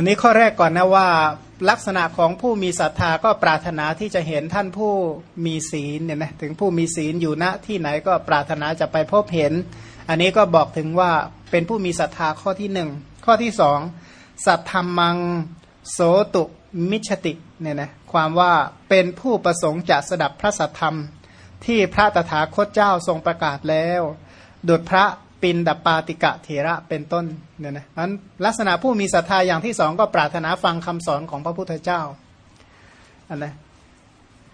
อันนี้ข้อแรกก่อนนะว่าลักษณะของผู้มีศรัทธาก็ปรารถนาที่จะเห็นท่านผู้มีศีลเนี่ยนะถึงผู้มีศีลอยู่ณที่ไหนก็ปรารถนาจะไปพบเห็น อันนี้ก็บอกถึงว่าเป็นผู้มีศรัทธาข้อที่หนึ่งข้อที่สองสัทธรรมังโสตุมิชติเนี่ยนะความว่าเป็นผู้ประสงค์จะสดับพระสัทธรรม ที่พระตถาคตเจ้าทรงประกาศแล้วดุจพระ ปินดปาติกะเถระเป็นต้นเนี่ยนะนั้นลักษณะผู้มีศรัทธาอย่างที่สองก็ปรารถนาฟังคำสอนของพระพุทธเจ้าอันนะ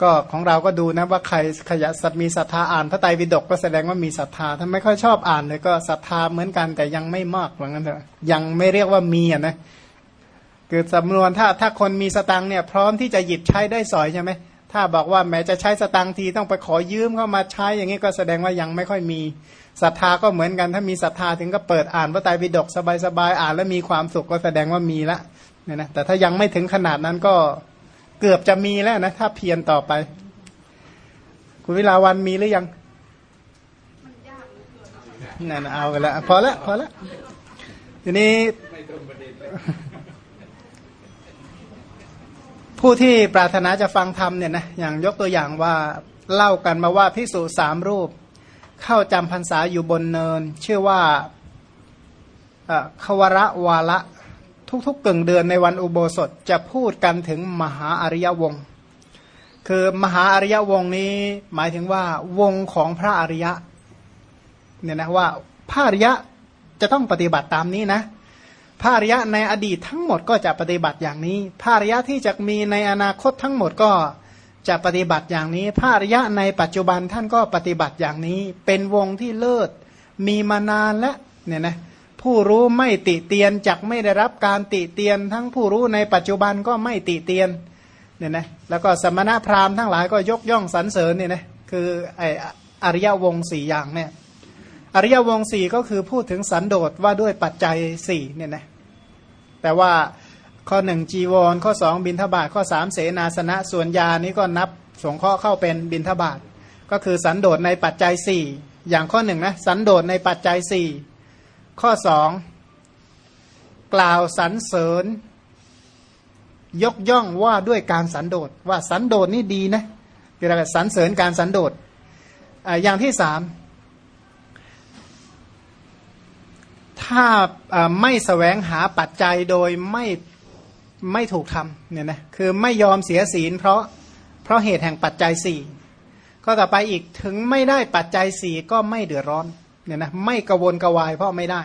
ก็ของเราก็ดูนะว่าใครขยันมีศรัทธาอ่านพระไตรปิฎกก็แสดงว่ามีศรัทธาถ้าไม่ค่อยชอบอ่านเลยก็ศรัทธาเหมือนกันแต่ยังไม่มากเหมือนกันเถอะยังไม่เรียกว่ามีอะนะคือสำนวนถ้าถ้าคนมีสตังเนี่ยพร้อมที่จะหยิบใช้ได้สอยใช่ไหม ถ้าบอกว่าแม้จะใช้สตังทีต้องไปขอยืมเข้ามาใช้อย่างนี้ก็แสดงว่ายังไม่ค่อยมีศรัทธาก็เหมือนกัน ถ้ามีศรัทธาถึงก็เปิดอ่านพระไตรปิฎกสบายๆอ่านแล้วมีความสุขก็แสดงว่ามีละเนี่ยนะแต่ถ้ายังไม่ถึงขนาดนั้นก็เกือบจะมีแล้วนะถ้าเพียรต่อไป คุณวิลาวันมีหรือยังนั่นเอาไปแล้วพอละพอละทีนี้ ผู้ที่ปรารถนาจะฟังธรรมเนี่ยนะอย่างยกตัวอย่างว่าเล่ากันมาว่าพิสูจสามรูป เข้าจำพรรษาอยู่บนเนิน ชื่อว่าขวระวาละทุกๆกึ่งเดือนในวันอุโบสถจะพูดกันถึงมหาอริยวงศ์คือมหาอริยวงศ์นี้หมายถึงว่าวงของพระอริยะเนี่ยนะว่าพระอริยะจะต้องปฏิบัติตามนี้นะ พระอริยะในอดีตทั้งหมดก็จะปฏิบัติอย่างนี้พระอริยะที่จะมีในอนาคตทั้งหมดก็จะปฏิบัติอย่างนี้พระอริยะในปัจจุบันท่านก็ปฏิบัติอย่างนี้ เป็นวงที่เลิศมีมานานแล้วเนี่ยนะผู้รู้ไม่ติเตียนจักไม่ได้รับการติเตียน ทั้งผู้รู้ในปัจจุบันก็ไม่ติเตียนเนี่ยนะแล้วก็สมณะพราหมณ์ทั้งหลายก็ยกย่องสรรเสริญเนี่ยนะคือไออริยวงสี่อย่างเนี่ย อริยวงสี่ก็คือพูดถึงสันโดษว่าด้วยปัจจัยสี่เนี่ยนะแต่ว่าข้อหนึ่งจีวร ข้อสองบินทบาทข้อสามเสนาสนะส่วนยานี้ก็นับสงเคราะห์เข้าเป็นบินทบาทก็คือสันโดษในปัจจัยสี่อย่างข้อหนึ่งนะสันโดษในปัจจัยสี่ข้อสองกล่าวสรรเสริญ ยกย่องว่าด้วยการสันโดษว่าสันโดษนี่ดีนะคืออะไรสรรเสริญการสันโดษอย่างที่สาม ถ้าไม่สแสวงหาปัจจัยโดยไม่ไม่ถูกทำเนี่ยนะคือไม่ยอมเสียศีล เพราะเพราะเหตุแห่งปัจจัยสี่ก็ต่อไปอีกถึงไม่ได้ปัจจัยสี่ก็ไม่เดือดร้อนเนี่ยนะไม่กระวนกระวายเพราะไม่ได้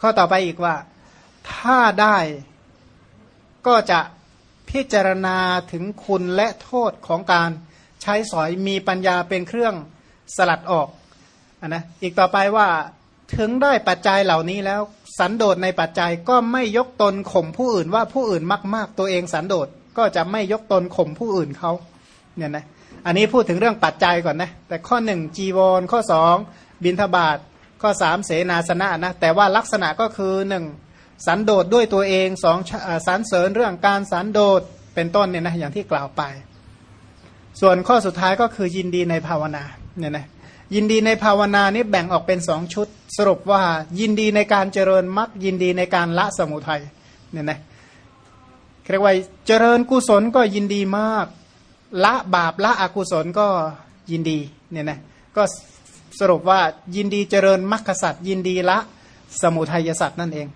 ข้อต่อไปอีกว่าถ้าได้ก็จะพิจารณาถึงคุณและโทษของการใช้สอยมีปัญญาเป็นเครื่องสลัดออกอนนะอีกต่อไปว่า ถึงได้ปัจจัยเหล่านี้แล้ว สันโดษในปัจจัยก็ไม่ยกตนข่มผู้อื่นว่าผู้อื่นมาก ๆ ตัวเองสันโดษก็จะไม่ยกตนข่มผู้อื่นเขาเนี่ยนะอันนี้พูดถึงเรื่องปัจจัยก่อนนะแต่ข้อหนึ่งจีวร ข้อสองบินทบาทข้อสามเสนาสนะนะแต่ว่าลักษณะก็คือหนึ่งสันโดษด้วยตัวเองสองสันเสริญเรื่องการสันโดษเป็นต้นเนี่ยนะอย่างที่กล่าวไป ส่วนข้อสุดท้ายก็คือยินดีในภาวนาเนี่ยนะ ยินดีในภาวนานี้แบ่งออกเป็นสองชุด สรุปว่ายินดีในการเจริญมรรคยินดีในการละสมุทัยเนี่ยนะเรียกว่าเจริญกุศลก็ยินดีมาก ละบาปละอกุศลก็ยินดีเนี่ยนะก็สรุปว่ายินดีเจริญมรรคสัตว์ยินดีละสมุทัยสัตว์นั่นเอง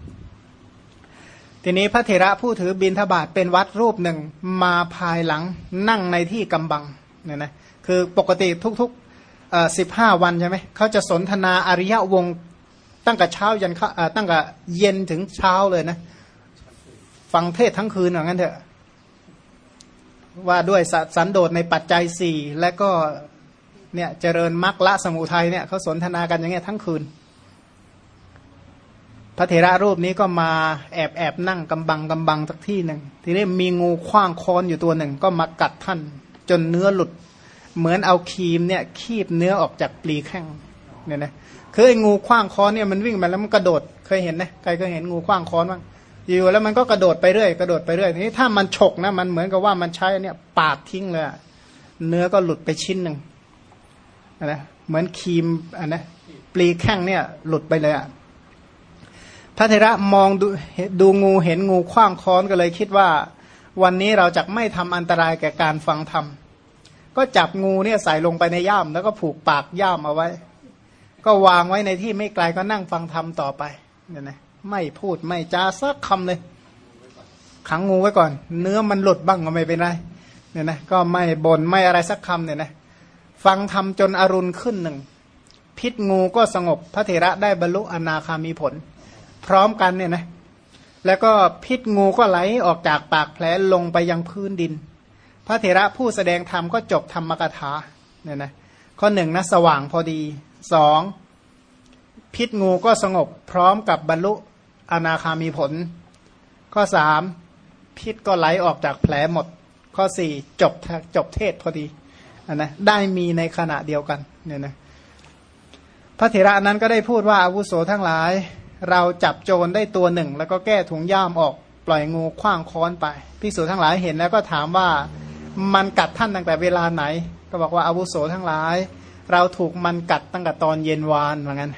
ทีนี้พระเถระผู้ถือบินทบาทเป็นวัดรูปหนึ่งมาภายหลังนั่งในที่กำบังเนี่ยนะคือปกติทุกๆ สิบห้าวันใช่ไหมเขาจะสนทนาอริยวงตั้งแต่เช้ายันตั้งแต่เย็นถึงเช้าเลยนะ ฟังเทศทั้งคืนอย่างนั้นเถอะ ว่าด้วยสันโดษในปัจจัยสี่และก็เนี่ยเจริญมรรคละสมุทัยเนี่ยเขาสนทนากันอย่างเงี้ยทั้งคืน พระเถระรูปนี้ก็มาแอบแอบนั่งกำบังกำบังสักที่หนึ่งทีนี้มีงูคว้างค้อนอยู่ตัวหนึ่ง ก็มากัดท่าน จนเนื้อหลุด เหมือนเอาครีมเนี่ยคีบเนื้อออกจากปลีแข้งเนี่ยนะคือไอ้งูคว้างค้อนเนี่ยมันวิ่งมาแล้วมันกระโดดเคยเห็นไหมใครเคยเห็นงูคว้างค้อนบ้างอยู่แล้วมันก็กระโดดไปเรื่อยกระโดดไปเรื่อยทีนี้ถ้ามันฉกนะมันเหมือนกับว่ามันใช้เนี่ยปาดทิ้งเลยเนื้อก็หลุดไปชิ้นหนึ่งนะเหมือนครีมอันนะปลีแข้งเนี่ยหลุดไปเลยอะพระเทระมองดูดูงูเห็นงูคว้างค้อนก็เลยคิดว่า วันนี้เราจะไม่ทำอันตรายแก่การฟังธรรม ก็จับงูเนี่ยใส่ลงไปในย่ามแล้วก็ผูกปากย่ามเอาไว้ ก็วางไว้ในที่ไม่ไกลก็นั่งฟังธรรมต่อไปเนี่ยนะไม่พูดไม่จาสักคำเลยขังงูไว้ก่อน เนื้อมันหลุดบ้างก็ไม่เป็นไรเนี่ยนะก็ไม่บน่นไม่อะไรสักคำเนี่ยนะฟังธรรมจนอรุณขึ้นหนึ่งพิษงูก็สงบพระเถระได้บรรลุอนาคามีผล พร้อมกันเนี่ยนะแล้วก็พิษงูก็ไหลออกจากปากแผลลงไปยังพื้นดิน พระเถระผู้แสดงธรรมก็จบธรรมกถาเนี่ยนะข้อหนึ่งนะสว่างพอดีสองพิษงูก็สงบพร้อมกับบรรลุอนาคามีผล ข้อสามพิษก็ไหลออกจากแผลหมด ข้อสี่จบจบเทศพอดีนนะได้มีในขณะเดียวกันเนี่ยนะพระเถระนั้นก็ได้พูดว่าอาวุโสทั้งหลาย เราจับโจรได้ตัวหนึ่ง แล้วก็แก้ถุงย่ามออกปล่อยงูคว้างค้อนไปพิสูจทั้งหลายเห็นแล้วก็ถามว่า มันกัดท่านตั้งแต่เวลาไหน ก็บอกว่าอาวุโสทั้งหลาย เราถูกมันกัดตั้งแต่ตอนเย็นวานเหมือนกัน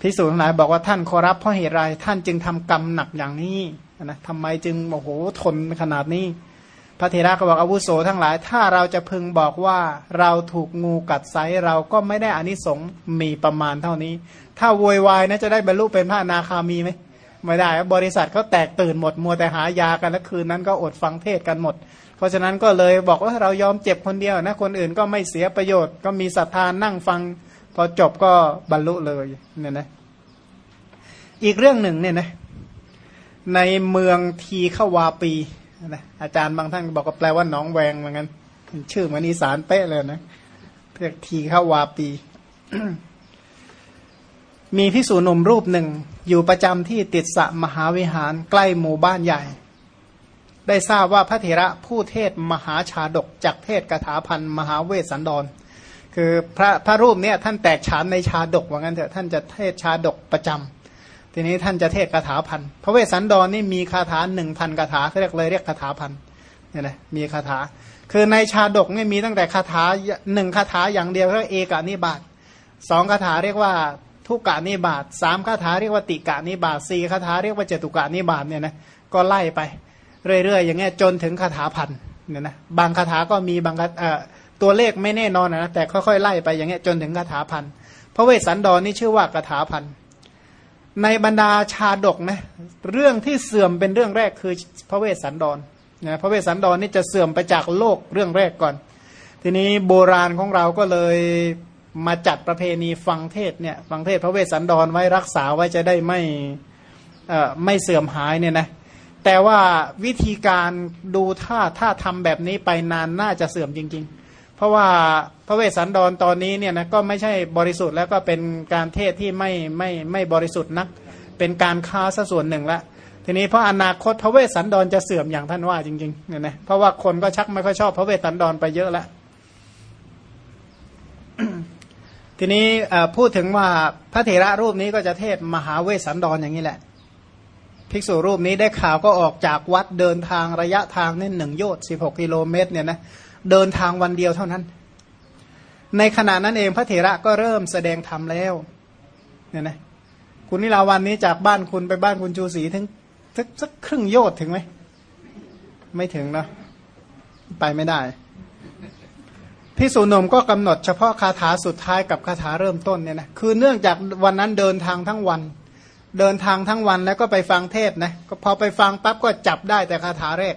พิสูจน์ทั้งหลายบอกว่าท่านขอรับเพราะเหตุไรท่านจึงทำกรรมหนักอย่างนี้นะทำไมจึงโอ้โหทนขนาดนี้ พระเทระก็บอกอาวุโสทั้งหลาย ถ้าเราจะพึงบอกว่าเราถูกงูกัดไซเราก็ไม่ได้อานิสงส์มีประมาณเท่านี้ ถ้าโวยวายนะจะได้บรรลุเป็นพระนาคามีไหมไม่ได้ บริษัทเขาแตกตื่นหมดมัวแต่หายากันแล้วคืนนั้นก็อดฟังเทศกันหมด เพราะฉะนั้นก็เลยบอกว่าเรายอมเจ็บคนเดียวนะคนอื่นก็ไม่เสียประโยชน์ ก็มีศรัทธานั่งฟัง พอจบก็บรรลุเลยเนี่ยนะอีกเรื่องหนึ่งเนี่ยนะในเมืองทีขวาปีนะอาจารย์บางท่านบอกว่าแปลว่าน้องแวงเหมือนกันชื่อเหมือนอีสานเป๊ะเลยนะเรียกทีขวาปี มีพิสูจนุ่มรูปหนึ่ง อยู่ประจำที่ติดสะมหาวิหารใกล้หมู่บ้านใหญ่ ได้ทราบว่าพระเถระผู้เทศมหาชาดกจากเทศกถาพันมหาเวสสันดร คือพระพระรูปเนี้ยท่านแตกฉานในชาดกว่างั้นเถอะท่านจะเทศชาดกประจำทีนี้ท่านจะเทศคาถาพันพระเวสสันดรนนี่มีคาถาหนึ่งพันคาถาเรียกเลยเรียกคาถาพันเนี่ยนะมีคาถา คือในชาดกนี่มีตั้งแต่คาถาหนึ่งคาถาอย่างเดียวเรียกเอกานิบาตสองคาถาเรียกว่าทุกกะนิบาตสามคาถาเรียกว่าติกะนิบาตสี่คาถาเรียกว่าเจตุกะนิบาตเนี่ยนะก็ไล่ไป เรื่อยๆอย่างเงี้ยจนถึงคาถาพันเนี่ยนะบางคาถาก็มีบางตัวเลขไม่แน่นอนนะแต่ค่อยๆไล่ไปอย่างเงี้ยจนถึงคาถาพันพระเวสสันดรนี่ชื่อว่าคาถาพันในบรรดาชาดกนะเรื่องที่เสื่อมเป็นเรื่องแรกคือพระเวสสันดรนะพระเวสสันดรนี่จะเสื่อมไปจากโลกเรื่องแรกก่อน ทีนี้โบราณของเราก็เลยมาจัดประเพณีฟังเทศเนี่ยฟังเทศพระเวสสันดรไว้รักษาไว้จะได้ไม่ไม่เสื่อมหายเนี่ยนะ แต่ว่าวิธีการดูถ้าถ้าทำแบบนี้ไปนานน่าจะเสื่อมจริง ๆ เพราะว่าพระเวสสันดรตอนนี้เนี่ยนะก็ไม่ใช่บริสุทธิ์แล้วก็เป็นการเทศที่ไม่ไม่ไม่บริสุทธิ์นัก เป็นการค้าซะส่วนหนึ่งละทีนี้เพราะอนาคตพระเวสสันดรจะเสื่อมอย่างท่านว่าจริงๆเนี่ยนะเพราะว่าคนก็ชักไม่ค่อยชอบพระเวสสันดรไปเยอะแล้วทีนี้พูดถึงว่าพระเถระรูปนี้ก็จะเทศมหาเวสสันดรอย่างนี้แหละ ภิกษุรูปนี้ได้ข่าวก็ออกจากวัดเดินทางระยะทางนี่หนึ่งโยชน์สิบหกกิโลเมตรเนี่ยนะเดินทางวันเดียวเท่านั้น ในขณะนั้นเองพระเถระก็เริ่มแสดงธรรมแล้วเนี่ยนะคุณนิลาวันนี้จากบ้านคุณไปบ้านคุณจูศรีถึงสักสักครึ่งโยชน์ถึงไหมไม่ถึงนะไปไม่ได้พิสูนมก็กำหนดเฉพาะคาถาสุดท้ายกับคาถาเริ่มต้นเนี่ยนะคือเนื่องจากวันนั้นเดินทางทั้งวัน เดินทางทั้งวันแล้วก็ไปฟังเทศนะก็พอไปฟังปั๊บก็จับได้แต่คาถาแรก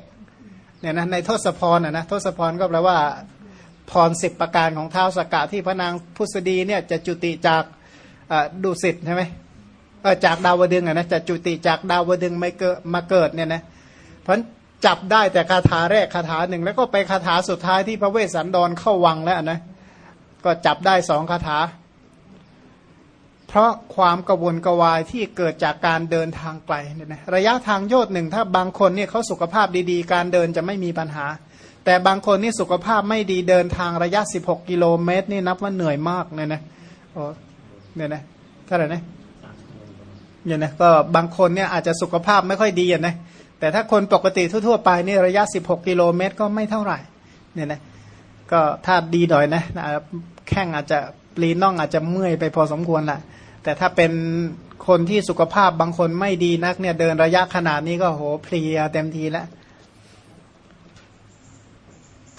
เนี่ยนะในทศพรนะนะทศพรก็แปลว่าพรสิบประการของเท้าสกกะที่พระนางพุทธดีเนี่ยจะจุติจากดุสิตใช่ไหมจากดาวดึงอะนะจะจุติจากดาวดึงไม่เกิดมาเกิดเนี่ยนะเพราะจับได้แต่คาถาแรกคาถาหนึ่งแล้วก็ไปคาถาสุดท้ายที่พระเวสสันดรเข้าวังแล้วนะก็จับได้สองคาถา เพราะความกระวนกระวายที่เกิดจากการเดินทางไกลเนี่ยนะระยะทางโยดหนึ่งถ้าบางคนเนี่ยเขาสุขภาพดีๆ การเดินจะไม่มีปัญหา แต่บางคนนี่สุขภาพไม่ดีเดินทางระยะ 16 กิโลเมตร นี่นับว่าเหนื่อยมากเลยนะโอ้เนี่ยนะเท่าไหร่นะเนี่ยนะก็บางคนเนี่ยอาจจะสุขภาพไม่ค่อยดีนะแต่ถ้าคนปกติทั่วๆไปนี่ระยะ 16 กิโลเมตร ก็ไม่เท่าไหร่เนี่ยนะก็ถ้าดีหน่อยนะแข้งอาจจะปลีน่องอาจจะเมื่อยไปพอสมควรแหละ แต่ถ้าเป็นคนที่สุขภาพบางคนไม่ดีนักเนี่ยเดินระยะขนาดนี้ก็โหเพลียเต็มทีแล้ว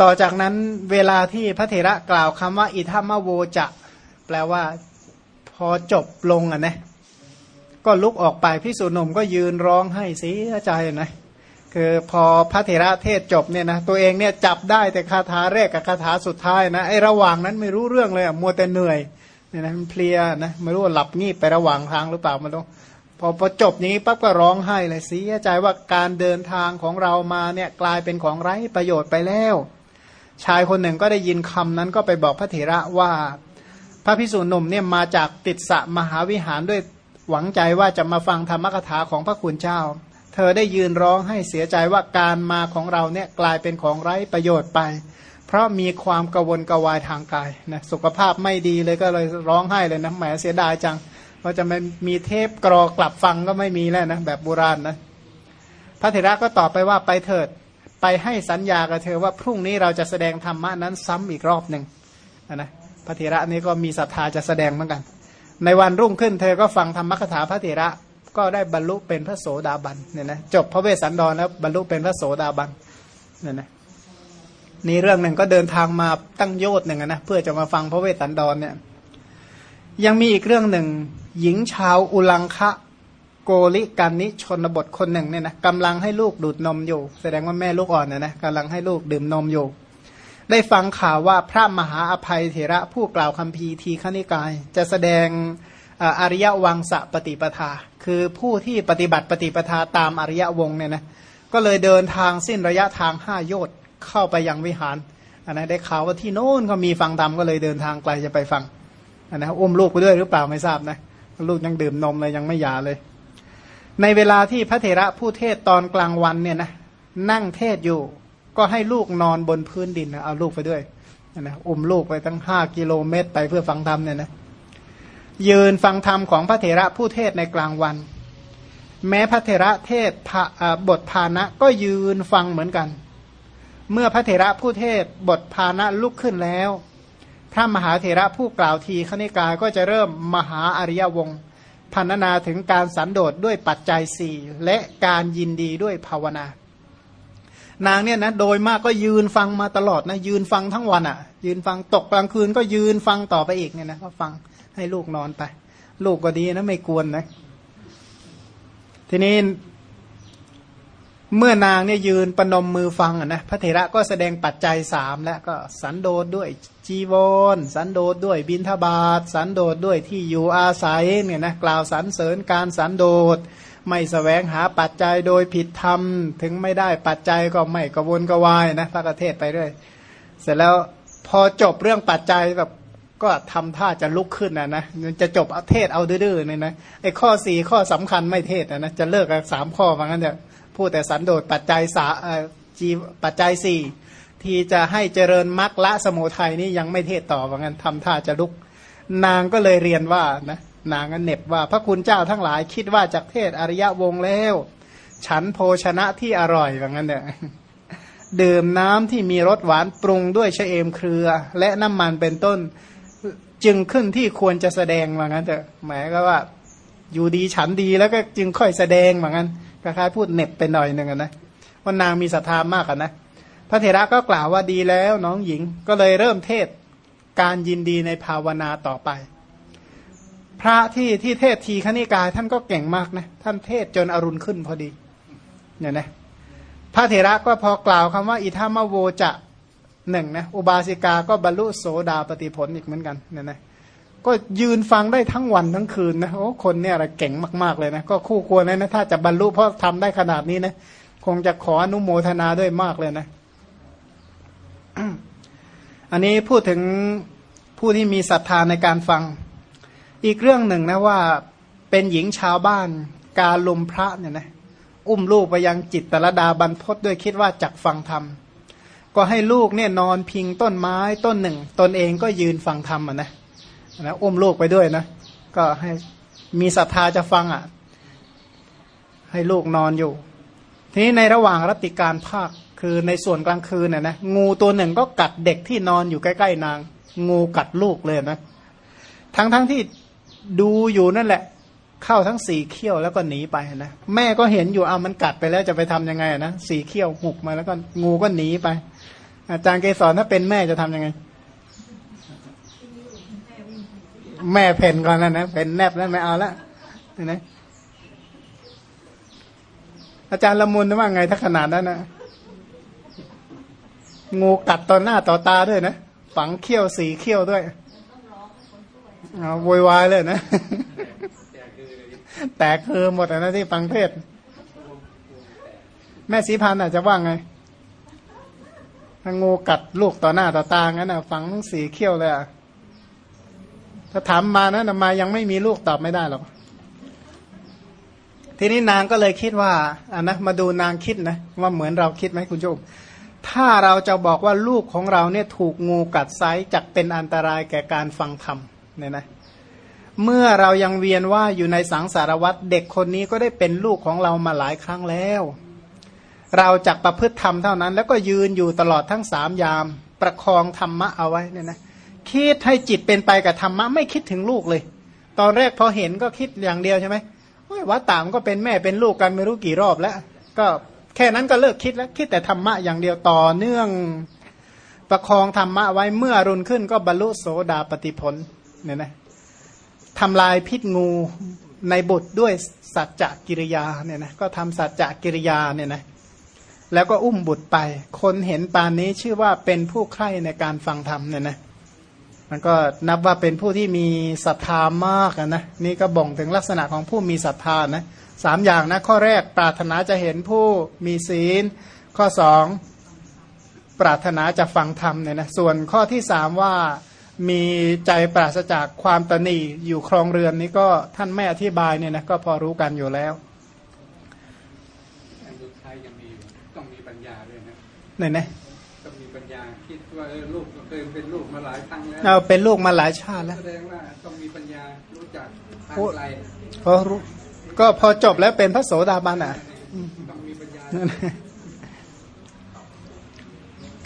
ต่อจากนั้นเวลาที่พระเถระกล่าวคำว่า อิทัมมโวจะ แปลว่า พอจบลงอะนะก็ลุกออกไปพิสุนมก็ยืนร้องให้เสียใจนะคือพอพระเถระเทศจบเนี่ยนะตัวเองเนี่ยจับได้แต่คาถาแรกกับคาถาสุดท้ายนะไอ้ระหว่างนั้นไม่รู้เรื่องเลยมัวแต่เหนื่อย เนี่ยนะมันเพลียนะไม่รู้ว่าหลับงีบไประหว่างทางหรือเปล่าม่รู้พอพอจบนี้ปั๊บก็ร้องไห้เลยเสียใจว่าการเดินทางของเรามาเนี่ยกลายเป็นของไร้ประโยชน์ไปแล้ว ชายคนหนึ่งก็ได้ยินคำนั้นก็ไปบอกพระเถระว่า พระพิสุหนุ่มเนี่ยมาจากติดสะมหาวิหารด้วยหวังใจว่าจะมาฟังธรรมกถาของพระคุณเจ้า เธอได้ยืนร้องให้เสียใจว่าการมาของเราเนี่ยกลายเป็นของไร้ประโยชน์ไป เพราะมีความกวนกวายทางกายนะสุขภาพไม่ดีเลยก็เลยร้องไห้เลยนะแหมเสียดายจังเพราะจะไม่มีเทปกรอกลับฟังก็ไม่มีแล้วนะแบบโบราณนะพระเถระก็ตอบไปว่าไปเถิดไปให้สัญญากับเธอว่าพรุ่งนี้เราจะแสดงธรรมะนั้นซ้ำอีกรอบหนึ่งนะพระเถระนี้ก็มีศรัทธาจะแสดงเหมือนกัน ในวันรุ่งขึ้นเธอก็ฟังธรรมคถาพระเถระก็ได้บรรลุเป็นพระโสดาบันเนี่ยนะจบพระเวสสันดรแล้วบรรลุเป็นพระโสดาบันเนี่ยนะ นี่เรื่องหนึ่งก็เดินทางมาตั้งโยชน์หนึ่งนะเพื่อจะมาฟังพระเวสสันดรเนี่ย ยังมีอีกเรื่องหนึ่ง หญิงชาวอุลังคะโกลิกันนิชนบทคนหนึ่งเนี่ยนะกำลังให้ลูกดูดนมอยู่ แสดงว่าแม่ลูกอ่อนนะนะกำลังให้ลูกดื่มนมอยู่ ได้ฟังข่าวว่าพระมหาอภัยเถระผู้กล่าวคำพีทีขณิกาย จะแสดงอริยวังสะปฏิปทา คือผู้ที่ปฏิบัติปฏิปทาตามอริยวงเนี่ยนะก็เลยเดินทางสิ้นระยะทางห้าโยชน์ เข้าไปยังวิหารอันนั้นได้ข่าวว่าที่โน้นก็มีฟังธรรมก็เลยเดินทางไกลจะไปฟังอันนะอุ้มลูกไปด้วยหรือเปล่าไม่ทราบนะลูกยังดื่มนมเลยยังไม่หยาเลย ในเวลาที่พระเถระผู้เทศตอนกลางวันเนี่ยนะนั่งเทศอยู่ ก็ให้ลูกนอนบนพื้นดินนะเอาลูกไปด้วยนะอุ้มลูกไปตั้งห้ากิโลเมตรไปเพื่อฟังธรรมเนี่ยนะยืนฟังธรรมของพระเถระผู้เทศในกลางวัน แม้พระเถระเทศบทภาณะก็ยืนฟังเหมือนกัน เมื่อพระเถระผู้เทศบทพานะลุกขึ้นแล้ว พระมหาเถระผู้กล่าวทีขณิกาก็จะเริ่มมหาอริยวงศ์พันนาถึงการสันโดษด้วยปัจจัยสี่และการยินดีด้วยภาวนานางเนี่ยนะโดยมากก็ยืนฟังมาตลอดนะยืนฟังทั้งวันอะ่ะ ยืนฟังตกกลางคืนก็ยืนฟังต่อไปอีกเนี่ยนะก็ฟังให้ลูกนอนไป ลูกก็ดีนะไม่กวนนะทีนี้ เมื่อนางเนี่ยยืนประนมมือฟังอะนะพระเถระก็แสดงปัจจัยสามแล้วก็สันโดษด้วยจีวรสันโดษด้วยบินทบาทสันโดษด้วยที่อยู่อาศัยเนี่ยนะกล่าวสรรเสริญการสันโดษไม่สแสวงหาปัจจัยโดยผิดธรรม ถึงไม่ได้ปัจจัยก็ไม่กวนกวายนะพระประเทศไปเรื่อยเสร็จแล้วพอจบเรื่องปัจจัยแบบก็ทำท่าจะลุกขึ้นนะนะจะจบเทศเอาดื้อๆเนี่ยนะไอ้ข้อสี่ข้อสำคัญไม่เทศนะจะเลิกสามข้อว่างั้นเถอะ พูดแต่สันโดษปัจจัยสาจีปัจจัยสี่ที่จะให้เจริญมรรคละสมุทัยนี่ยังไม่เทศต่อว่างั้นทำท่าจะลุก นางก็เลยเรียนว่านะนางก็เน็บว่า พระคุณเจ้าทั้งหลายคิดว่าจากเทศอริยวงแล้ว ฉันโภชนะที่อร่อยว่างั้นเนี่ยดื่มน้ำที่มีรสหวานปรุงด้วยชะเอมเครือ และน้ำมันเป็นต้นจึงขึ้นที่ควรจะแสดงว่างั้นเถอะหมายก็ว่า อยู่ดีฉันดีแล้วก็จึงค่อยแสดงว่างั้น คล้ายๆพูดเน็บไปหน่อยหนึ่งนะว่านางมีศรัทธามากนะ พระเถระก็กล่าวว่าดีแล้วน้องหญิงก็เลยเริ่มเทศการยินดีในภาวนาต่อไป พระที่ที่เทศทีขณิกายท่านก็เก่งมากนะท่านเทศจนอรุณขึ้นพอดีเนี่ยนะพระเถระก็พอกล่าวคำว่า อิทัมโวจะหนึ่งนะอุบาสิกาก็บรรลุโสดาปฏิผลอีกเหมือนกันเนี่ยนะ ก็ยืนฟังได้ทั้งวันทั้งคืนนะโอ้คนเนี่ยอะไรเก่งมากๆเลยนะ ก็คู่ควรเลยนะถ้าจะบรรลุเพราะทำได้ขนาดนี้นะคงจะขออนุโมทนาด้วยมากเลยนะ อันนี้พูดถึงผู้ที่มีศรัทธาในการฟัง อีกเรื่องหนึ่งนะว่าเป็นหญิงชาวบ้านการลมพระเนี่ยนะอุ้มลูกไปยังจิตตรดาบรรพศด้วยคิดว่าจักฟังธรรม ก็ให้ลูกเนี่ยนอนพิงต้นไม้ต้นหนึ่ง ตนเองก็ยืนฟังธรรมอะนะ นะอุ้มลูกไปด้วยนะ ก็ให้มีศรัทธาจะฟังอะ ให้ลูกนอนอยู่ ทีนี้ในระหว่างรัติการภาคคือในส่วนกลางคืนน่ยนะงูตัวหนึ่งก็กัดเด็กที่นอนอยู่ใกล้ ๆ นาง งูกัดลูกเลยนะ ทั้งๆทที่ดูอยู่นั่นแหละ เข้าทั้งสี่เขี้ยวแล้วก็หนีไปนะแม่ก็เห็นอยู่เอามันกัดไปแล้วจะไปทํำยังไงนะสี่เขี้ยวหุกมาแล้วก็งูก็หนีไป อาจารย์เกสรถ้าเป็นแม่จะทํำยังไง แม่เพนก่อนแล้วนะเป็นแนบแล้วไม่เอาละเห็นไหมอาจารย์ละมุนว่าไงถ้าขนาดนั้นนะงูกัดต่อหน้าต่อตาด้วยนะฝังเขี้ยวสีเขี้ยวด้วยเอาโวยวายเลยนะ แตกคือหมดนะที่ฟังเทศ แม่สีพันธ์อาจจะว่าไงถ้างูกัดลูกต่อหน้าต่อตางั้นนะฝังสีเขี้ยวเลยอะ ถ้าถามมานะมายังไม่มีลูกตอบไม่ได้หรอกทีนี้นางก็เลยคิดว่าอ่านะมาดูนางคิดนะว่าเหมือนเราคิดไหมคุณโยมถ้าเราจะบอกว่าลูกของเราเนี่ยถูกงูกัดไซจะเป็นอันตรายแก่การฟังธรรมเนี่ยนะเมื่อเรายังเวียนว่าอยู่ในสังสารวัตรเด็กคนนี้ก็ได้เป็นลูกของเรามาหลายครั้งแล้ว เราจักประพฤติธรรมเท่านั้น แล้วก็ยืนอยู่ตลอดทั้งสามยาม ประคองธรรมะเอาไว้เนี่ยนะ คิดให้จิตเป็นไปกับธรรมะไม่คิดถึงลูกเลย ตอนแรกพอเห็นก็คิดอย่างเดียวใช่ไหมว่าตามก็เป็นแม่เป็นลูกกันไม่รู้กี่รอบแล้ว ก็แค่นั้นก็เลิกคิดแล้ว คิดแต่ธรรมะอย่างเดียวต่อเนื่องประคองธรรมะไว้เมื่อรุนขึ้นก็บรรลุโสดาปติผลเนี่ยนะทำลายพิษงูในบุตรด้วยสัจจกิริยาเนี่ยนะก็ทำสัจจกิริยาเนี่ยนะแล้วก็อุ้มบุตรไป คนเห็นปานนี้ชื่อว่าเป็นผู้ใคร่ในการฟังธรรมเนี่ยนะ มันก็นับว่าเป็นผู้ที่มีศรัทธามากนะนี่ก็บ่งถึงลักษณะของผู้มีศรัทธานะสามอย่างนะข้อแรกปรารถนาจะเห็นผู้มีศีล ข้อสองปรารถนาจะฟังธรรมเนี่ยนะส่วนข้อที่สามว่ามีใจปราศจากความตนีอยู่ครองเรือนนี้ก็ท่านไม่อธิบายเนี่ยนะก็พอรู้กันอยู่แล้วสุดท้ายยังมีต้องมีปัญญาด้วยนะไหนนะต้องมีปัญญาคิดว่าลูก เคยเป็นลูกมาหลายครั้งแล้วเอาเป็นลูกมาหลายชาติแล้วแสดงว่าต้องมีปัญญารู้จักทางไกลพอรู้ก็พอจบแล้วเป็นพระโสดาบันอะ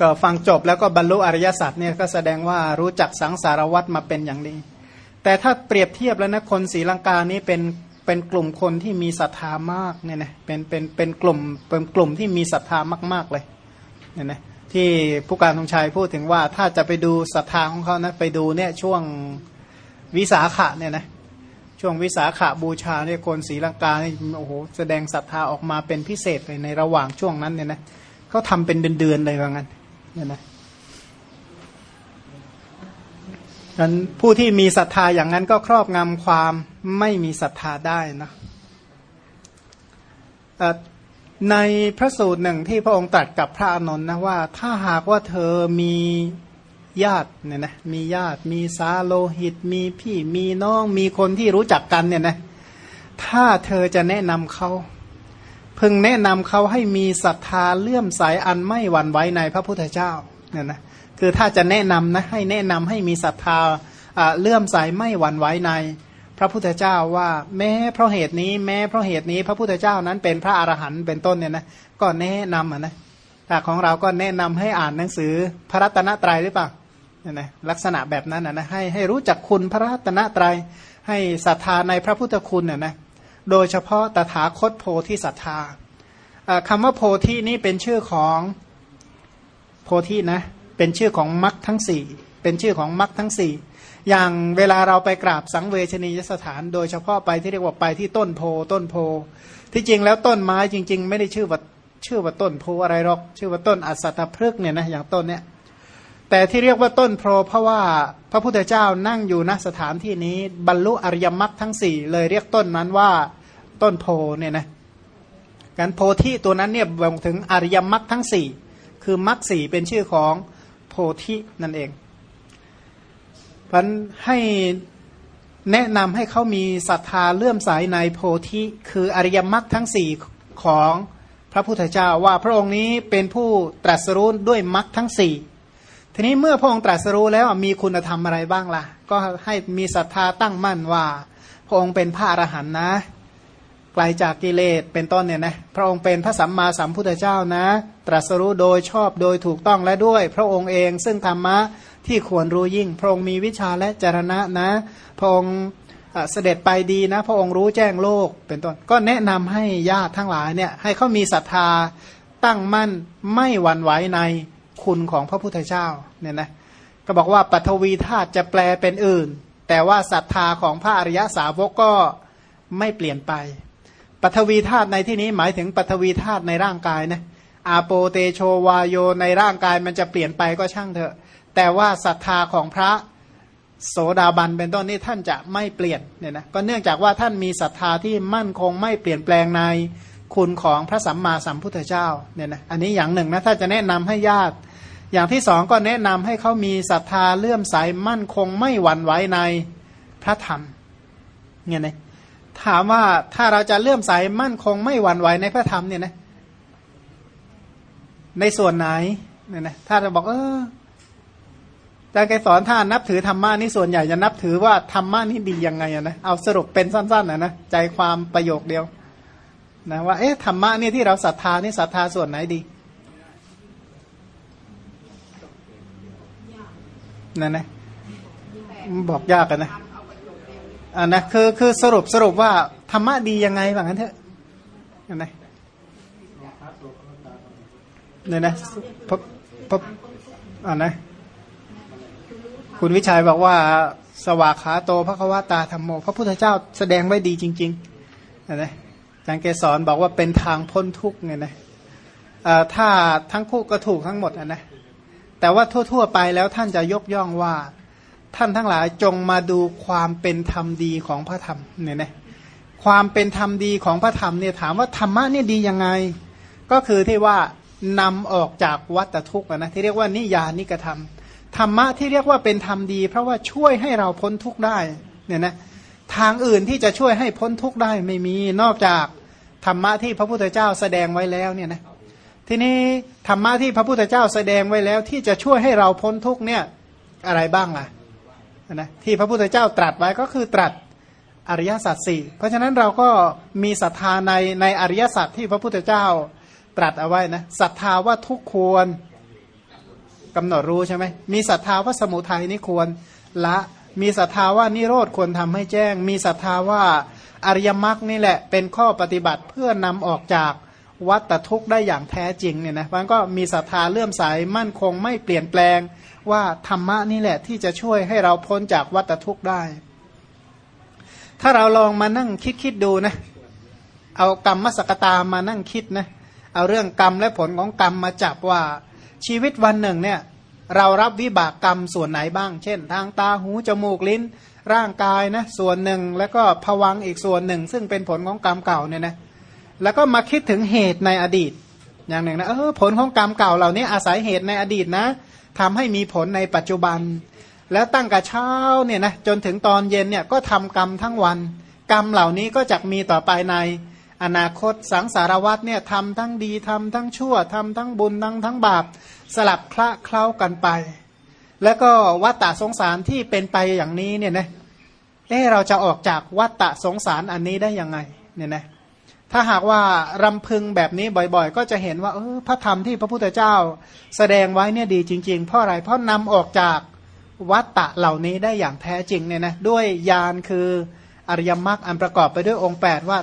ก็ฟังจบแล้วก็บรรลุอริยสัจเนี่ยก็แสดงว่ารู้จักสังสารวัตรมาเป็นอย่างดี แต่ถ้าเปรียบเทียบแล้วนะคนศรีลังกานี้เป็นเป็นกลุ่มคนที่มีศรัทธามากเนี่ยนะเป็นเป็นเป็นกลุ่มเป็นกลุ่มที่มีศรัทธามาก ๆเลยเนี่ยนะ ที่ผู้การธงชัยพูดถึงว่าถ้าจะไปดูศรัทธาของเขานะไปดูเนี่ยช่วงวิสาขะเนี่ยนะช่วงวิสาขาบูชาเนี่ยคนศรีลังกาเนี่ยโอ้โหแสดงศรัทธาออกมาเป็นพิเศษเลยในระหว่างช่วงนั้นเนี่ยนะเขาทำเป็นเดือนๆเลยว่างั้นเนี่ยนะนั้นผู้ที่มีศรัทธาอย่างนั้นก็ครอบงำความไม่มีศรัทธาได้นะ ในพระสูตรหนึ่งที่พระองค์ตรัสกับพระอานนท์นะว่า ถ้าหากว่าเธอมีญาติเนี่ยนะมีญาติมีสาโลหิต มีพี่มีน้องมีคนที่รู้จักกันเนี่ยนะถ้าเธอจะแนะนำเขาพึงแนะนำเขาให้มีศรัทธาเลื่อมใสอันไม่หวั่นไหวในพระพุทธเจ้าเนี่ยนะคือถ้าจะแนะนำนะให้แนะนำให้มีศรัทธาเลื่อมใสไม่หวั่นไหวใน พระพุทธเจ้าว่าแม้เพราะเหตุนี้แม้เพราะเหตุนี้พระพุทธเจ้านั้นเป็นพระอรหันต์เป็นต้นเนี่ยนะก็แนะนำนะแต่ของเราก็แนะนำให้อ่านหนังสือพระรัตนตรัยหรือเปล่านะลักษณะแบบนั้นนะให้ให้รู้จักคุณพระรัตนตรัยให้ศรัทธาในพระพุทธคุณน่ยนะโดยเฉพาะตถาคตโพธิศรัทธาคำว่าโพธินี่เป็นชื่อของโพธินะเป็นชื่อของมรรคทั้งสี่เป็นชื่อของมรรคทั้งสี่ อย่างเวลาเราไปกราบสังเวชนียสถาน โดยเฉพาะไปที่เรียกว่าไปที่ต้นโพต้นโพ ที่จริงแล้วต้นไม้จริง ๆ ไม่ได้ชื่อว่าชื่อว่าต้นโพอะไรหรอก ชื่อว่าต้นอัศตพฤกษ์เนี่ยนะอย่างต้นเนี้ยแต่ที่เรียกว่าต้นโพเพราะว่าพระพุทธเจ้านั่งอยู่ณสถานที่นี้ บรรลุอริยมรรคทั้งสี่เลยเรียกต้นนั้นว่าต้นโพเนี่ยนะการโพธิตัวนั้นเนี่ยบ่งถึงอริยมรรคทั้งสี่คือมรรคสี่เป็นชื่อของโพธินั่นเอง พันให้แนะนำให้เขามีศรัทธาเลื่อมใสในโพธิคืออริยมรรคทั้งสี่ของพระพุทธเจ้าว่าพระองค์นี้เป็นผู้ตรัสรู้ด้วยมรรคทั้งสี่ทีนี้เมื่อพระองค์ตรัสรู้แล้วมีคุณธรรมอะไรบ้างล่ะ ก็ให้มีศรัทธาตั้งมั่นว่า พระองค์เป็นพระอรหันต์นะ ไกลาจากกิเลสเป็นต้นเนี่ยนะพระองค์เป็นพระสัมมาสัมพุทธเจ้านะ ตรัสรู้โดยชอบโดยถูกต้องและด้วย พระองค์เองซึ่งธรรมะ ที่ควรรู้ยิ่ง พระองค์มีวิชาและจรณะนะ พระองค์เสด็จไปดีนะ พระองค์รู้แจ้งโลกเป็นต้น ก็แนะนำให้ญาติทั้งหลายเนี่ยให้เขามีศรัทธาตั้งมั่นไม่หวั่นไหวในคุณของพระพุทธเจ้าเนี่ยนะก็บอกว่าปัทวีธาตุจะแปลเป็นอื่น แต่ว่าศรัทธาของพระอริยสาวกก็ไม่เปลี่ยนไปปัทวีธาตุในที่นี้หมายถึงปัทวีธาตุในร่างกายนะอาโปเตโชวาโยในร่างกายมันจะเปลี่ยนไปก็ช่างเถอะ แต่ว่าศรัทธาของพระโสดาบันเป็นต้นนี่ท่านจะไม่เปลี่ยนเนี่ยนะก็เนื่องจากว่าท่านมีศรัทธาที่มั่นคงไม่เปลี่ยนแปลงในคุณของพระสัมมาสัมพุทธเจ้าเนี่ยนะอันนี้อย่างหนึ่งนะถ้าจะแนะนำให้ญาติ อย่างที่สองก็แนะนำให้เขามีศรัทธาเลื่อมใสมั่นคงไม่หวั่นไหวในพระธรรมเนี่ยนะถามว่าถ้าเราจะเลื่อมใสมั่นคงไม่หวั่นไหวในพระธรรมเนี่ยนะในส่วนไหนเนี่ยนะถ้าเราบอกเออ แต่แกสอนท่านนับถือธรรมะนี่ส่วนใหญ่จะนับถือว่าธรรมะนี่ดียังไงนะเอาสรุปเป็นสั้นๆนะนะใจความประโยคเดียวนะว่าเอ๊ะธรรมะนี่ที่เราศรัทธานี่ศรัทธาส่วนไหนดีนั่นนะบอกยากกันนะอ่านะคือคือสรุปสรุปว่าธรรมะดียังไงแบบนั้นเถอะนั่นนะนี่ยนะพบพบอ่านะ คุณวิชัยบอกว่า สวากขาโตพระควตาธรรมโม พระพุทธเจ้าแสดงไว้ดีจริงๆนะอาจารย์เกสอนบอกว่าเป็นทางพ้นทุกเนี่ยนะถ้าทั้งคู่ก็ถูกทั้งหมดนะแต่ว่าทั่ว ๆ ไปแล้วท่านจะยกย่องว่า ท่านทั้งหลายจงมาดูความเป็นธรรมดีของพระธรรมเนี่ยนะความเป็นธรรมดีของพระธรรมเนี่ยถามว่าธรรมะเนี่ยดียังไง ก็คือที่ว่านำออกจากวัฏทุกข์นะที่เรียกว่านิยานิกธรรม ธรรมะที่เรียกว่าเป็นธรรมดี เพราะว่าช่วยให้เราพ้นทุกข์ได้เนี่ยนะทางอื่นที่จะช่วยให้พ้นทุกข์ได้ไม่มีนอกจากธรรมะที่พระพุทธเจ้าแสดงไว้แล้วเนี่ยนะทีนี้ธรรมะที่พระพุทธเจ้าแสดงไว้แล้ว ที่จะช่วยให้เราพ้นทุกเนี่ยอะไรบ้างล่ะนะที่พระพุทธเจ้าตรัสไว้ก็คือตรัสอริยสัจสี่เพราะฉะนั้นเราก็มีศรัทธาในในอริยสัจที่พระพุทธเจ้าตรัสเอาไว้นะศรัทธาว่าทุกควร กำหนดรู้ใช่ไหมมีศรัทธาว่าสมุทัยนี่ควรละมีศรัทธาว่านิโรธควรทำให้แจ้ง มีศรัทธาว่าอริยมรรคนี่แหละเป็นข้อปฏิบัติเพื่อนำออกจากวัตทุกข์ได้อย่างแท้จริงเนี่ยนะมันก็มีศรัทธาเลื่อมใสมั่นคงไม่เปลี่ยนแปลงว่าธรรมะนี่แหละที่จะช่วยให้เราพ้นจากวัตทุกข์ได้ ถ้าเราลองมานั่งคิดคิดดูนะ เอากรรมมสกตามานั่งคิดนะ เอาเรื่องกรรมและผลของกรรมมาจับว่า ชีวิตวันหนึ่งเนี่ยเรารับวิบากกรรมส่วนไหนบ้าง เช่น ทางตาหูจมูกลิ้น ร่างกายนะส่วนหนึ่งแล้วก็ผวังอีกส่วนหนึ่ง ซึ่งเป็นผลของกรรมเก่าเนี่ยนะแล้วก็มาคิดถึงเหตุในอดีต อย่างหนึ่งนะเออผลของกรรมเก่าเหล่านี้อาศัยเหตุในอดีตนะทำให้มีผลในปัจจุบัน แล้วตั้งแต่เช้าเนี่ยนะจนถึงตอนเย็นเนี่ยก็ทำกรรมทั้งวัน กรรมเหล่านี้ก็จะมีต่อไปใน อนาคตสังสารวัตเนี่ยทำทั้งดีทำทั้งชั่วทำทั้งบุญทั้งทั้งบาปสลับคละเคล้ากันไป แล้วก็วัตตะสงสารที่เป็นไปอย่างนี้เนี่ยนะเอเราจะออกจากวัตตะสงสารอันนี้ได้ยังไงเนี่ยนะถ้าหากว่ารำพึงแบบนี้บ่อยๆ ก็จะเห็นว่าเออพระธรรมที่พระพุทธเจ้า แสดงไว้เนี่ยดีจริง ๆ เพราะอะไรเพราะนำออกจากวัตตะเหล่านี้ได้อย่างแท้จริงเนี่ยนะด้วยยานคืออริยมรรคอันประกอบไปด้วยองค์ 8 ว่า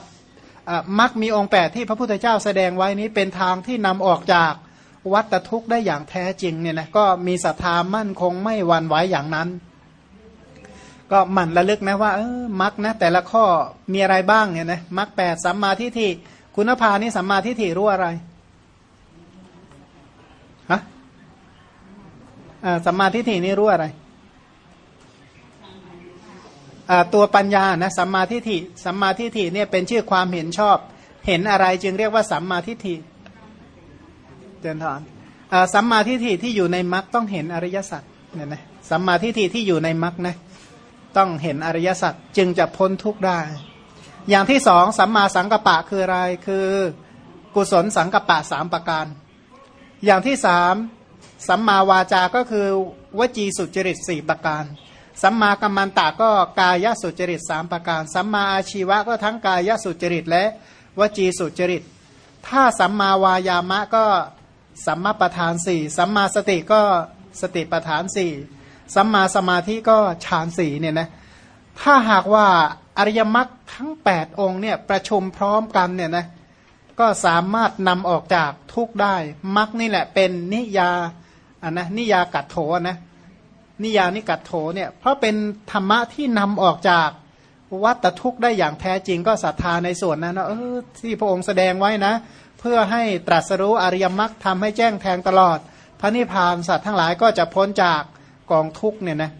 มรรคมีองค์8ที่พระพุทธเจ้าแสดงไว้นี้เป็นทางที่นำออกจากวัตทุกข์ได้อย่างแท้จริงเนี่ยนะก็มีศรัทธามั่นคงไม่หวั่นไหวอย่างนั้น ก็หมั่นระลึกนะว่าเออมรรคนะ แต่ละข้อมีอะไรบ้างเนี่ยนะมรรคแปดสัมมาทิฏฐิคุณภานี่สัมมาทิฏฐิรู้อะไรฮะสัมมาทิฏฐินี่รู้อะไร ตัวปัญญานะสัมมาทิฏฐิสัมมาทิฏฐิเนี่ยเป็นชื่อความเห็นชอบ เห็นอะไรจึงเรียกว่าสัมมาทิฏฐิเจนทานสัมมาทิฏฐิที่อยู่ในมรรคต้องเห็นอริยสัจเนี่ยนะสัมมาทิฏฐิที่อยู่ในมรรคนะต้องเห็นอริยสัจจึงจะพ้นทุกข์ได้ อย่างที่สองสัมมาสังกัปปะคืออะไรคือกุศลสังกัปปะสามประการ อย่างที่สามสัมมาวาจาก็คือวจีสุจริตสี่ประการ สัมมากัมมันตะก็กายสุจริตสามประการ สัมมาอาชีวะก็ทั้งกายสุจริตและวจีสุจริต ถ้าสัมมาวายามะก็สัมมาประธานสี่สัมมาสติก็สติประธานสี่สัมมาสมาธิก็ฌานสี่เนี่ยนะถ้าหากว่าอริยมรรคทั้ง 8 องค์เนี่ยประชุมพร้อมกันเนี่ยนะก็สามารถนำออกจากทุกได้มรรคนี่แหละเป็นนิยาอะนะนิยากัดโถนะ นิยานิกัดโถเนี่ยเพราะเป็นธรรมะที่นำออกจากวัฏทุกข์ได้อย่างแท้จริงก็ศรัทธาในส่วนนั้นเออที่พระองค์แสดงไว้นะ เพื่อให้ตรัสรู้อริยมรรคทำให้แจ้งแทงตลอด พระนิพพานสัตว์ทั้งหลายก็จะพ้นจากกองทุกข์เนี่ยนะ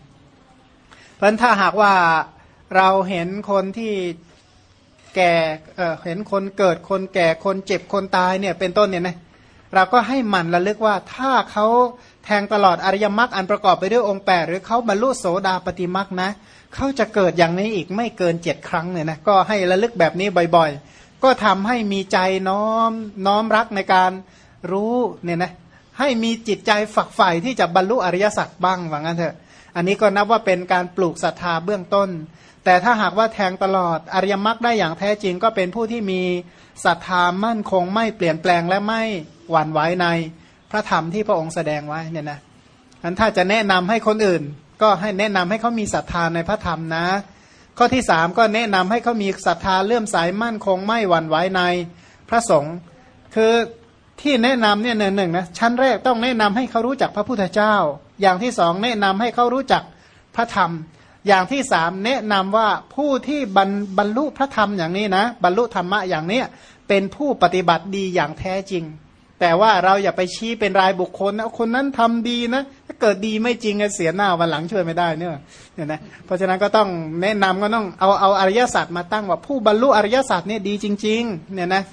เพราะถ้าหากว่าเราเห็นคนที่แก่เเห็นคนเกิดคนแก่คนเจ็บคนตายเนี่ยเป็นต้นเนี่ยนะเราก็ให้หมั่นระลึกว่าถ้าเขา แทงตลอดอริยมรรคอันประกอบไปด้วยองค์แปดหรือเขาบรรลุโสดาปฏิมรรคนะเขาจะเกิดอย่างนี้อีกไม่เกินเจ็ดครั้งเนี่ยนะก็ให้ระลึกแบบนี้บ่อยๆ ก็ทำให้มีใจน้อมน้อมรักในการรู้เนี่ยนะให้มีจิตใจฝักใฝ่ที่จะบรรลุอริยสัจบ้างว่างั้นเถอะ อันนี้ก็นับว่าเป็นการปลูกศรัทธาเบื้องต้น แต่ถ้าหากว่าแทงตลอดอริยมรรคได้อย่างแท้จริงก็เป็นผู้ที่มีศรัทธามั่นคงไม่เปลี่ยนแปลงและไม่หวั่นไหวใน พระธรรมที่พระองค์แสดงไว้เนี่ยนะอันถ้าจะแนะนำให้คนอื่น ก็ให้แนะนำให้เขามีศรัทธาในพระธรรมนะ ข้อที่สามก็แนะนำให้เขามีศรัทธาเลื่อมใสมั่นคงไม่หวั่นไหวในพระสงฆ์คือที่แนะนำเนี่ยหนึ่งหนึ่งนะชั้นแรกต้องแนะนำให้เขารู้จักพระพุทธเจ้า อย่างที่สองแนะนำให้เขารู้จักพระธรรม อย่างที่สามแนะนำว่าผู้ที่บรรบรรลุพระธรรมอย่างนี้นะ บรรลุธรรมะอย่างเนี้ยเป็นผู้ปฏิบัติดีอย่างแท้จริง แต่ว่าเราอย่าไปชี้เป็นรายบุคคลนะคนนั้นทำดีนะถ้าเกิดดีไม่จริงเสียหน้าวันหลังช่วยไม่ได้เนี่ยเนี่ยนะเพราะฉะนั้นก็ต้องแนะนำก็ต้องเอาเอาอริยศาสัจมาตั้งว่าผู้บรรลุอริยศาสัจเนี่ยดีจริง ๆ เนี่ยนะ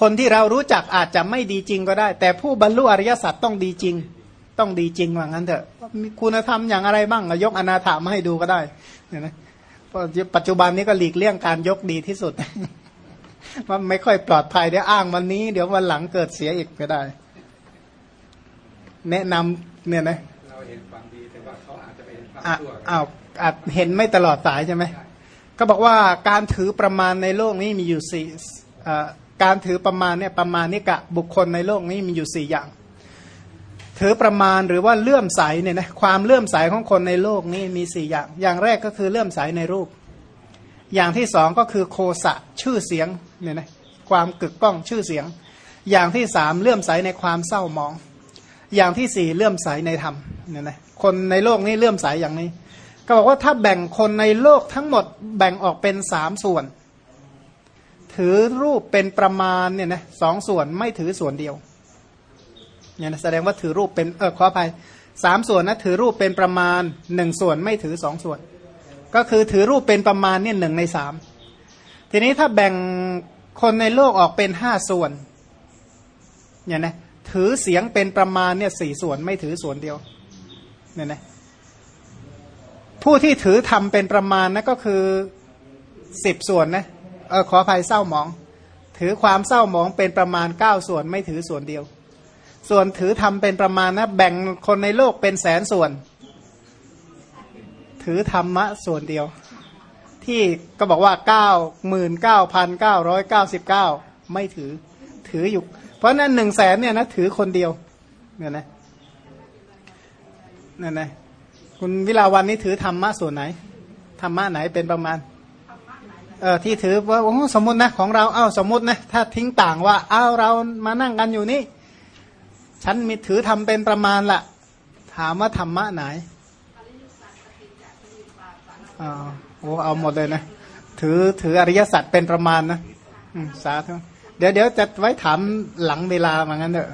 คนที่เรารู้จักอาจจะไม่ดีจริงก็ได้ แต่ผู้บรรลุอริยสัจต้องดีจริง ต้องดีจริงว่างั้นเถอะมีคุณธรรมอย่างอะไรบ้างยกอนาถามาให้ดูก็ได้เนี่ยนะปัจจุบันนี้ก็หลีกเลี่ยงการยกดีที่สุด มันไม่ค่อยปลอดภัยเดี๋ยวอ้างวันนี้ เดี๋ยววันหลังเกิดเสียอีกก็ได้ แนะนำเนี่ยนะเราเห็นความดีแต่ว่าเขาอาจจะไปเห็นความชั่วอ้าวอาจเห็นไม่ตลอดสายใช่ไหมก็บอกว่าการถือประมาณในโลกนี้มีอยู่สี่การถือประมาณเนี่ยประมาณนี้กะบุคคลในโลกนี้มีอยู่สี่อย่าง ถือประมาณหรือว่าเลื่อมใสเนี่ยนะความเลื่อมใสของคนในโลกนี้มีสี่อย่าง อย่างแรกก็คือเลื่อมใสในรูป อย่างที่สองก็คือโคสะชื่อเสียงเนี่ยนะความกึกก้องชื่อเสียง อย่างที่สามเลื่อมใสในความเศร้ามอง อย่างที่สี่เลื่อมใสในธรรมเนี่ยนะคนในโลกนี้เลื่อมใสอย่างนี้ ก็บอกว่าถ้าแบ่งคนในโลกทั้งหมดแบ่งออกเป็นสามส่วน ถือรูปเป็นประมาณเนี่ยนะสองส่วนไม่ถือส่วนเดียวเนี่ยนะแสดงว่าถือรูปเป็นเออขออภัยสามส่วนนะถือรูปเป็นประมาณหนึ่งส่วนไม่ถือสองส่วน ก็คือถือรูปเป็นประมาณเนี่ยหนึ่งในสามทีนี้ถ้าแบ่งคนในโลกออกเป็นห้าส่วนเนี่ยนะถือเสียงเป็นประมาณเนี่ยสี่ส่วนไม่ถือส่วนเดียวเนี่ยนะผู้ที่ถือทำเป็นประมาณนะก็คือสิบส่วนนะเออขออภัยเศร้าหมอง ถือความเศร้าหมองเป็นประมาณเก้าส่วนไม่ถือส่วนเดียว ส่วนถือทำเป็นประมาณนะแบ่งคนในโลกเป็นแสนส่วน ถือธรรมะส่วนเดียว ที่ก็บอกว่าเก้าหมื่นเก้าพันเก้าร้อยเก้าสิบเก้าไม่ถือถืออยู่ เพราะนั้นหนึ่งแสนเนี่ยนะถือคนเดียวเนี่ยนะนั่นนะคุณวิลาวันนี้ถือธรรมะส่วนไหนธรรมะไหนเป็นประมาณเออที่ถือว่าโอ้สมมตินะของเราเอ้าสมมตินะถ้าทิ้งต่างว่าเอ้าเรามานั่งกันอยู่นี่ฉันมีถือทำเป็นประมาณละถามว่าธรรมะไหน โอ้เอาหมดเลยนะ ถือถืออริยสัจเป็นประมาณนะสาธุเดี๋ยวเดี๋ยวจะไว้ถามหลังเวลาเหมือนกันเถอะ